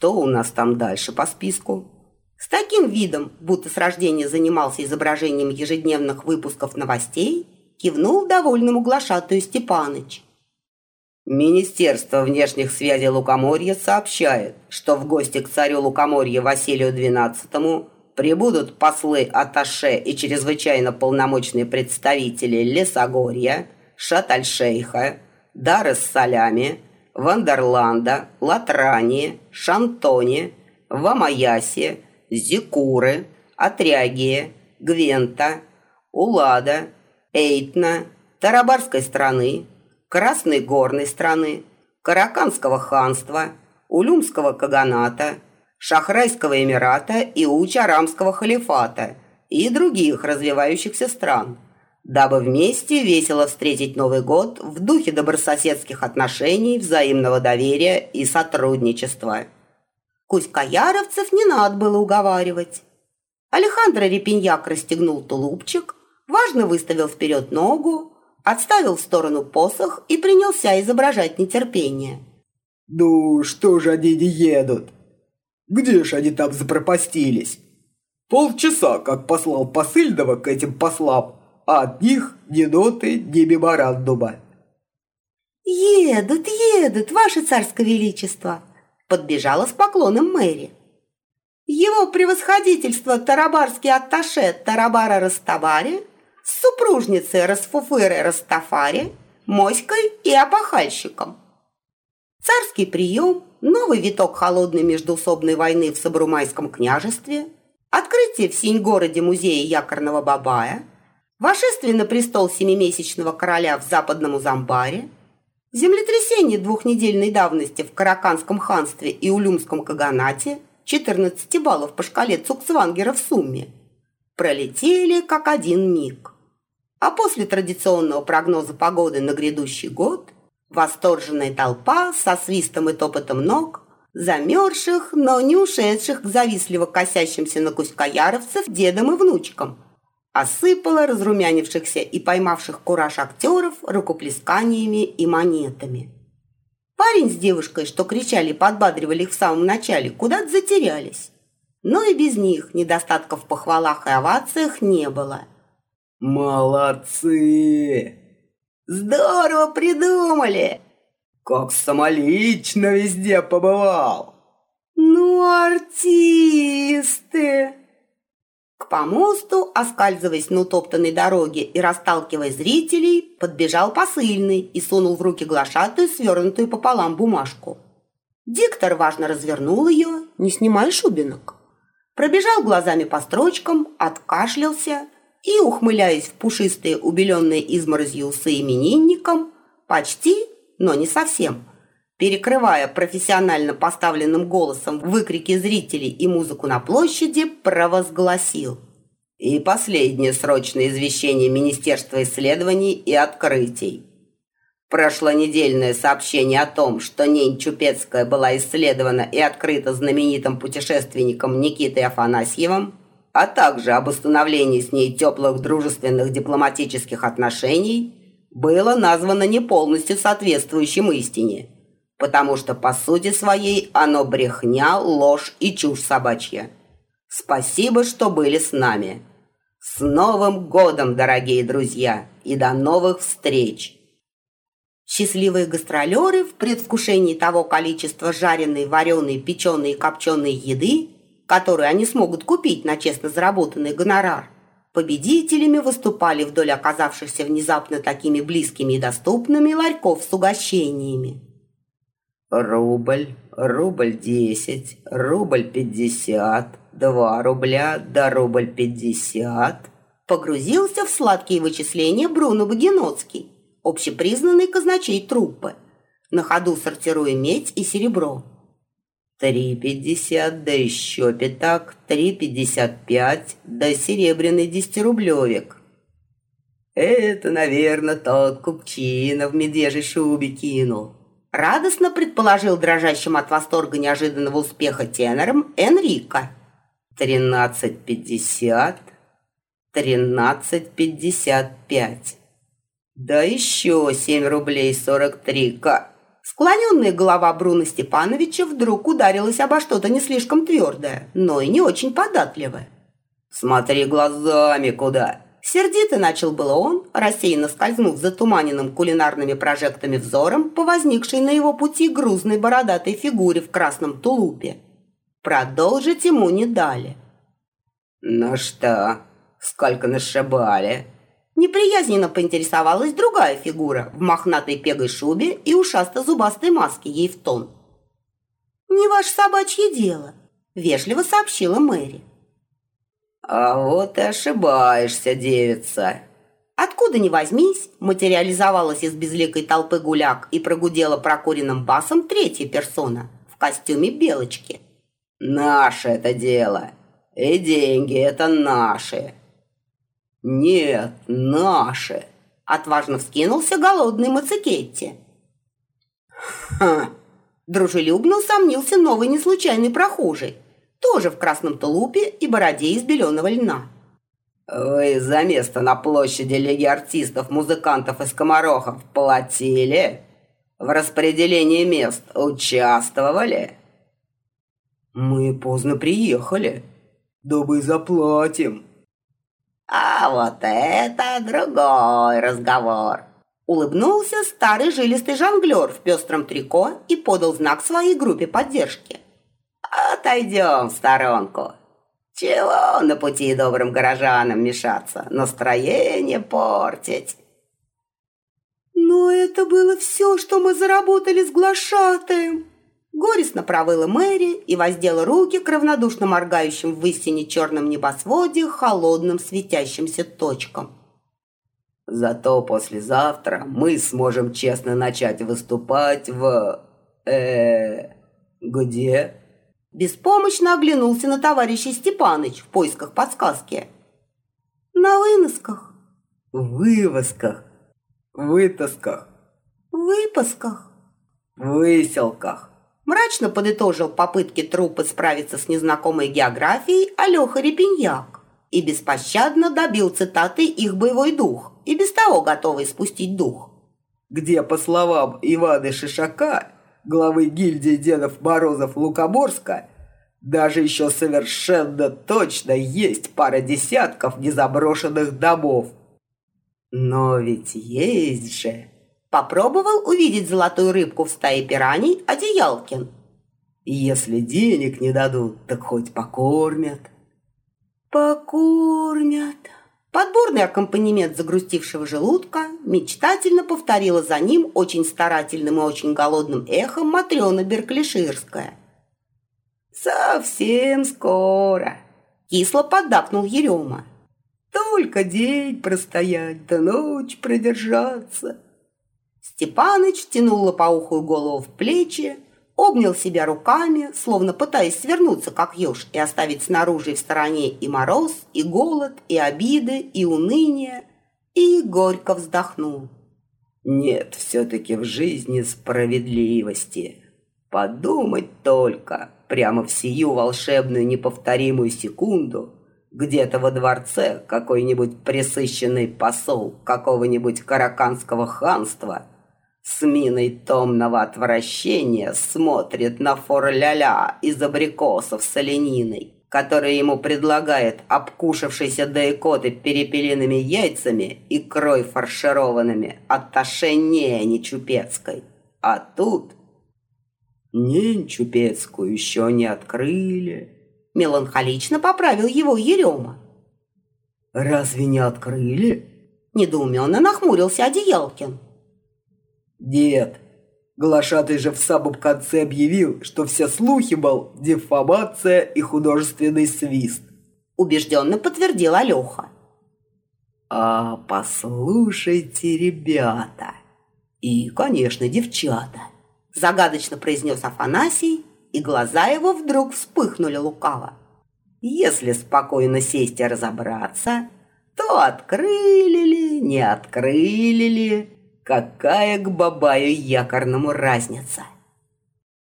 Что у нас там дальше по списку? С таким видом, будто с рождения занимался изображением ежедневных выпусков новостей, кивнул довольному глашатую Степаныч. Министерство внешних связей Лукоморья сообщает, что в гости к царю Лукоморья Василию XII прибудут послы Аташе и чрезвычайно полномочные представители Лесогорья, Шатальшейха, Дар-эс-Салями, Вандерланда, Латрани, Шантони, Вамаяси, Зикуры, Отрягия, Гвента, Улада, Эйтна, Тарабарской страны, Красной горной страны, Караканского ханства, Улюмского каганата, Шахрайского эмирата и Учарамского халифата и других развивающихся стран, дабы вместе весело встретить Новый год в духе добрососедских отношений, взаимного доверия и сотрудничества. Кузькояровцев не надо было уговаривать. Алехандро Репиньяк расстегнул тулупчик, важно выставил вперед ногу, отставил в сторону посох и принялся изображать нетерпение. «Ну, что же они не едут? Где ж они там запропастились? Полчаса, как послал посыльного к этим послам, а от них ни ноты, ни меморандума». «Едут, едут, ваше царское величество!» подбежала с поклоном Мэри. Его превосходительство Тарабарский атташе Тарабара Растабари с супружницей Расфуфыры Растафари, моськой и опахальщиком. Царский прием, новый виток холодной междуусобной войны в Сабрумайском княжестве, открытие в Синь-городе музея якорного Бабая, вошествие на престол семимесячного короля в западном Узамбаре – Землетрясение двухнедельной давности в Караканском ханстве и Улюмском каганате 14 баллов по шкале Цукцвангера в сумме пролетели как один миг. А после традиционного прогноза погоды на грядущий год восторженная толпа со свистом и топотом ног замерзших, но не ушедших к завистливо косящимся на кузькояровцев дедам и внучкам – осыпала разрумянившихся и поймавших кураж актеров рукоплесканиями и монетами. Парень с девушкой, что кричали и подбадривали их в самом начале, куда-то затерялись. Но и без них недостатков в похвалах и овациях не было. «Молодцы! Здорово придумали! Как самолично везде побывал!» «Ну, артисты!» К помосту, оскальзываясь на утоптанной дороге и расталкивая зрителей, подбежал посыльный и сунул в руки глашатую свернутую пополам бумажку. Диктор важно развернул ее, не снимая шубинок. Пробежал глазами по строчкам, откашлялся и, ухмыляясь в пушистые, убеленные изморозью усы именинником, почти, но не совсем, перекрывая профессионально поставленным голосом выкрики зрителей и музыку на площади, провозгласил. И последнее срочное извещение Министерства исследований и открытий. Прошлонедельное сообщение о том, что Нень Чупецкая была исследована и открыта знаменитым путешественником Никитой Афанасьевым, а также об установлении с ней теплых дружественных дипломатических отношений, было названо не полностью соответствующим истине – потому что по сути своей оно брехня, ложь и чушь собачья. Спасибо, что были с нами. С Новым годом, дорогие друзья, и до новых встреч! Счастливые гастролеры в предвкушении того количества жареной, вареной, печеной и копченой еды, которую они смогут купить на честно заработанный гонорар, победителями выступали вдоль оказавшихся внезапно такими близкими и доступными ларьков с угощениями. Рубль, рубль десять, рубль пятьдесят, два рубля, да рубль пятьдесят. Погрузился в сладкие вычисления Бруно Багиноцкий, общепризнанный казначей труппы, на ходу сортируя медь и серебро. Три пятьдесят, да еще пятак, три пятьдесят пять, да серебряный десятирублевик. Это, наверное, тот купчина в медвежьей шубе кинул. Радостно предположил дрожащим от восторга неожиданного успеха тенором Энрико. «Тринадцать пятьдесят, тринадцать пятьдесят пять. Да еще семь рублей сорок три ка...» Склоненная голова Бруно Степановича вдруг ударилась обо что-то не слишком твердое, но и не очень податливое. «Смотри глазами куда!» Сердито начал было он, рассеянно скользнув затуманенным кулинарными прожектами взором по возникшей на его пути грузной бородатой фигуре в красном тулупе. Продолжить ему не дали. «Ну что, сколько нашибали?» Неприязненно поинтересовалась другая фигура в мохнатой пегой шубе и ушасто-зубастой маске ей в тон. «Не ваше собачье дело», — вежливо сообщила Мэри. «А вот и ошибаешься, девица!» Откуда ни возьмись, материализовалась из безликой толпы гуляк и прогудела прокуренным басом третья персона в костюме белочки. «Наше это дело, и деньги это наши!» «Нет, наши!» – отважно вскинулся голодный Мацикетти. «Ха!» – дружелюбно усомнился новый неслучайный прохожий, тоже в красном тулупе и бороде из беленого льна. «Вы за место на площади Лиги артистов, музыкантов и скоморохов платили? В распределении мест участвовали?» «Мы поздно приехали. Да мы заплатим», «А вот это другой разговор!» Улыбнулся старый жилистый жонглер в пестром трико и подал знак своей группе поддержки. «Отойдем в сторонку. Чего на пути добрым горожанам мешаться, настроение портить?» «Но это было все, что мы заработали с глашатаем!» Горестно провыла Мэри и воздела руки к равнодушно моргающим в истине черном небосводе холодным светящимся точкам. Зато послезавтра мы сможем честно начать выступать в... э где?» Беспомощно оглянулся на товарища Степаныч в поисках подсказки. «На выносках». «Вывозках». «Вытасках». «Выпасках». «Выселках». Мрачно подытожил попытки труппы справиться с незнакомой географией Алёха Репиньяк и беспощадно добил цитаты их боевой дух и без того готовый спустить дух. Где, по словам Ивана Шишака, главы гильдии дедов Морозов Лукоборска, даже еще совершенно точно есть пара десятков незаброшенных домов. Но ведь есть же... Попробовал увидеть золотую рыбку в стае пираний Одеялкин. Если денег не дадут, так хоть покормят. Покормят. Подборный аккомпанемент загрустившего желудка мечтательно повторила за ним очень старательным и очень голодным эхом Матрена Берклиширская. «Совсем скоро!» – кисло поддакнул Ерема. «Только день простоять, да ночь продержаться!» Степаныч тянул лопоухую голову в плечи, обнял себя руками, словно пытаясь свернуться, как еж, и оставить снаружи в стороне и мороз, и голод, и обиды, и уныние, и горько вздохнул. Нет все-таки в жизни справедливости. Подумать только, прямо в сию волшебную неповторимую секунду, где-то во дворце какой-нибудь присыщенный посол какого-нибудь караканского ханства с миной томного отвращения смотрит на фор-ля-ля из абрикосов с олениной, который ему предлагает обкушавшийся дайкоты перепелиными яйцами и крой фаршированными атташе не чупецкой. А тут... Нень чупецкую еще не открыли. Меланхолично поправил его Ерема. «Разве не открыли?» Недоуменно нахмурился Одеялкин. Дед, глашатый же в самом конце объявил, что все слухи, мол, дефамация и художественный свист. Убежденно подтвердил Алёха. А послушайте, ребята, и, конечно, девчата, загадочно произнес Афанасий, и глаза его вдруг вспыхнули лукаво. Если спокойно сесть и разобраться, то открыли ли, не открыли ли, Какая к бабаю якорному разница?